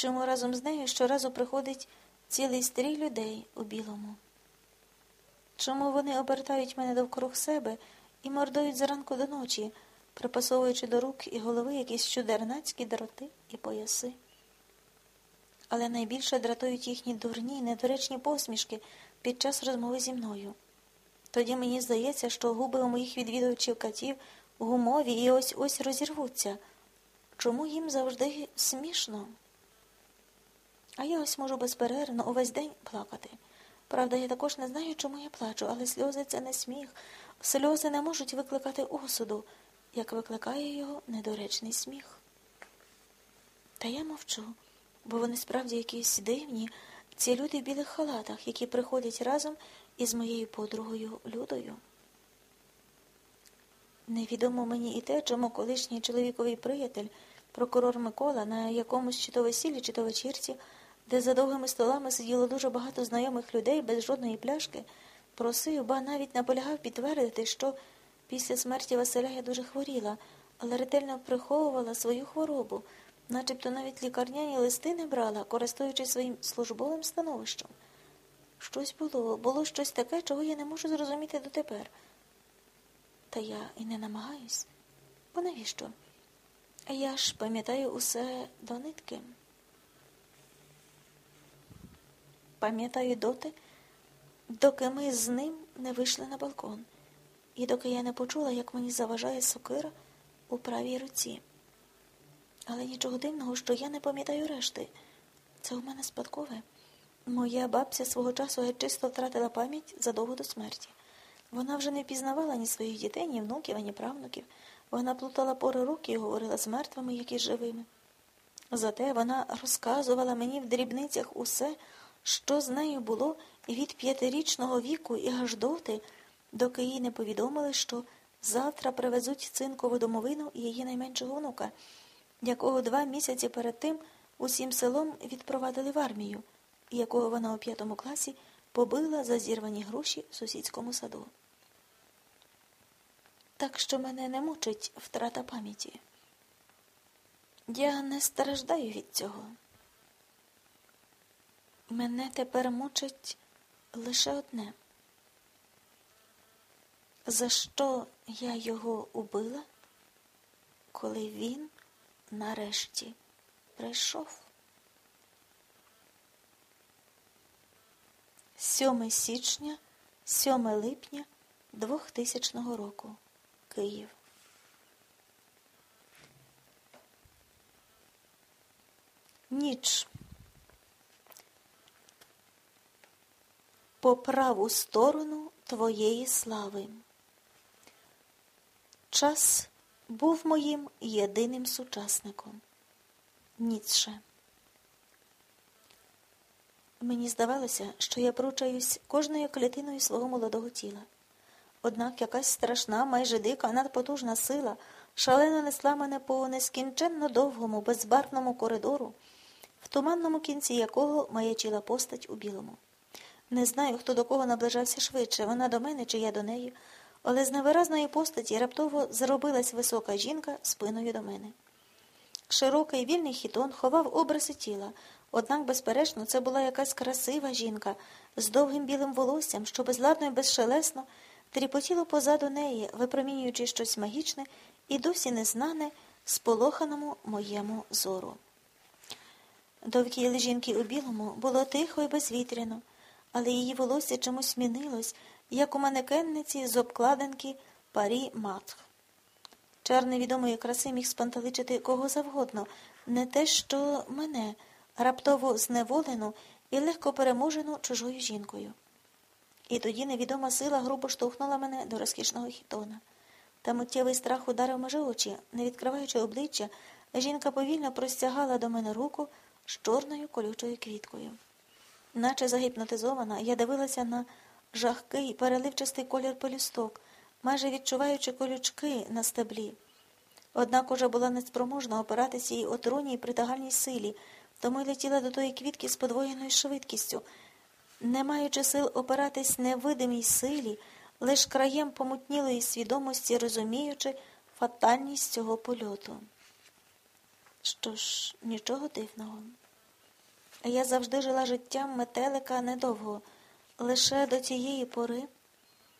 чому разом з нею щоразу приходить цілий стрій людей у білому? Чому вони обертають мене довкруг себе і мордують зранку до ночі, припасовуючи до рук і голови якісь чудернацькі дроти і пояси? Але найбільше дратують їхні дурні, недоречні посмішки під час розмови зі мною. Тоді мені здається, що губи у моїх відвідувачів катів гумові і ось ось розірвуться. Чому їм завжди смішно? А я ось можу безперервно увесь день плакати. Правда, я також не знаю, чому я плачу, але сльози це не сміх. Сльози не можуть викликати осуду, як викликає його недоречний сміх. Та я мовчу, бо вони справді якісь дивні, ці люди в білих халатах, які приходять разом із моєю подругою Людою. Невідомо мені і те, чому колишній чоловіковий приятель, прокурор Микола, на якомусь чи то весіллі, чи то вечірці, де за довгими столами сиділо дуже багато знайомих людей без жодної пляшки, просив, ба навіть наполягав підтвердити, що після смерті Василя я дуже хворіла, але ретельно приховувала свою хворобу, начебто навіть лікарняні листи не брала, користуючись своїм службовим становищем. Щось було, було щось таке, чого я не можу зрозуміти дотепер. Та я і не намагаюсь. Бо навіщо? Я ж пам'ятаю усе до нитки. Пам'ятаю доти, доки ми з ним не вийшли на балкон, і доки я не почула, як мені заважає сокира у правій руці. Але нічого дивного, що я не пам'ятаю решти. Це у мене спадкове. Моя бабця свого часу геть чисто втратила пам'ять задовго до смерті. Вона вже не впізнавала ні своїх дітей, ні внуків, ані правнуків. Вона плутала пори руки і говорила з мертвими, як і живими. Зате вона розказувала мені в дрібницях усе, що з нею було від п'ятирічного віку і аж доти, доки їй не повідомили, що завтра привезуть цинкову домовину її найменшого внука, якого два місяці перед тим усім селом відпровадили в армію, якого вона у п'ятому класі побила за зірвані гроші в сусідському саду. Так що мене не мучить втрата пам'яті. Я не страждаю від цього. Мене тепер мучить лише одне. За що я його убила, коли він нарешті прийшов? 7 січня, 7 липня 2000 року. Київ. Ніч. По праву сторону твоєї слави. Час був моїм єдиним сучасником. Ніцше. Мені здавалося, що я пручаюсь кожною клітиною свого молодого тіла. Однак якась страшна, майже дика, надпотужна сила шалено несла мене по нескінченно довгому, безбарвному коридору, в туманному кінці якого маячила постать у білому. Не знаю, хто до кого наближався швидше, вона до мене чи я до неї, але з невиразної постаті раптово зробилась висока жінка спиною до мене. Широкий вільний хітон ховав обриси тіла, однак, безперечно, це була якась красива жінка з довгим білим волоссям, що безладно і безшелесно тріпотіло позаду неї, випромінюючи щось магічне і досі незнане сполоханому моєму зору. Довкіль жінки у білому було тихо і безвітряно, але її волосся чомусь змінилось, як у манекенниці з обкладинки парі матх. Чар невідомої краси міг спанталичити кого завгодно, не те, що мене, раптово зневолену і легко переможену чужою жінкою. І тоді невідома сила грубо штовхнула мене до розкішного хітона. Та миттєвий страх ударив межі очі, не відкриваючи обличчя, жінка повільно простягала до мене руку з чорною колючою квіткою. Наче загіпнотизована, я дивилася на жахкий, переливчастий колір полісток, майже відчуваючи колючки на стеблі. Однак уже була неспроможна опиратися їй отруйній притагальній силі, тому й летіла до тої квітки з подвоєною швидкістю не маючи сил опиратись невидимій силі, лиш краєм помутнілої свідомості, розуміючи фатальність цього польоту. Що ж, нічого дивного. Я завжди жила життям метелика недовго, лише до цієї пори.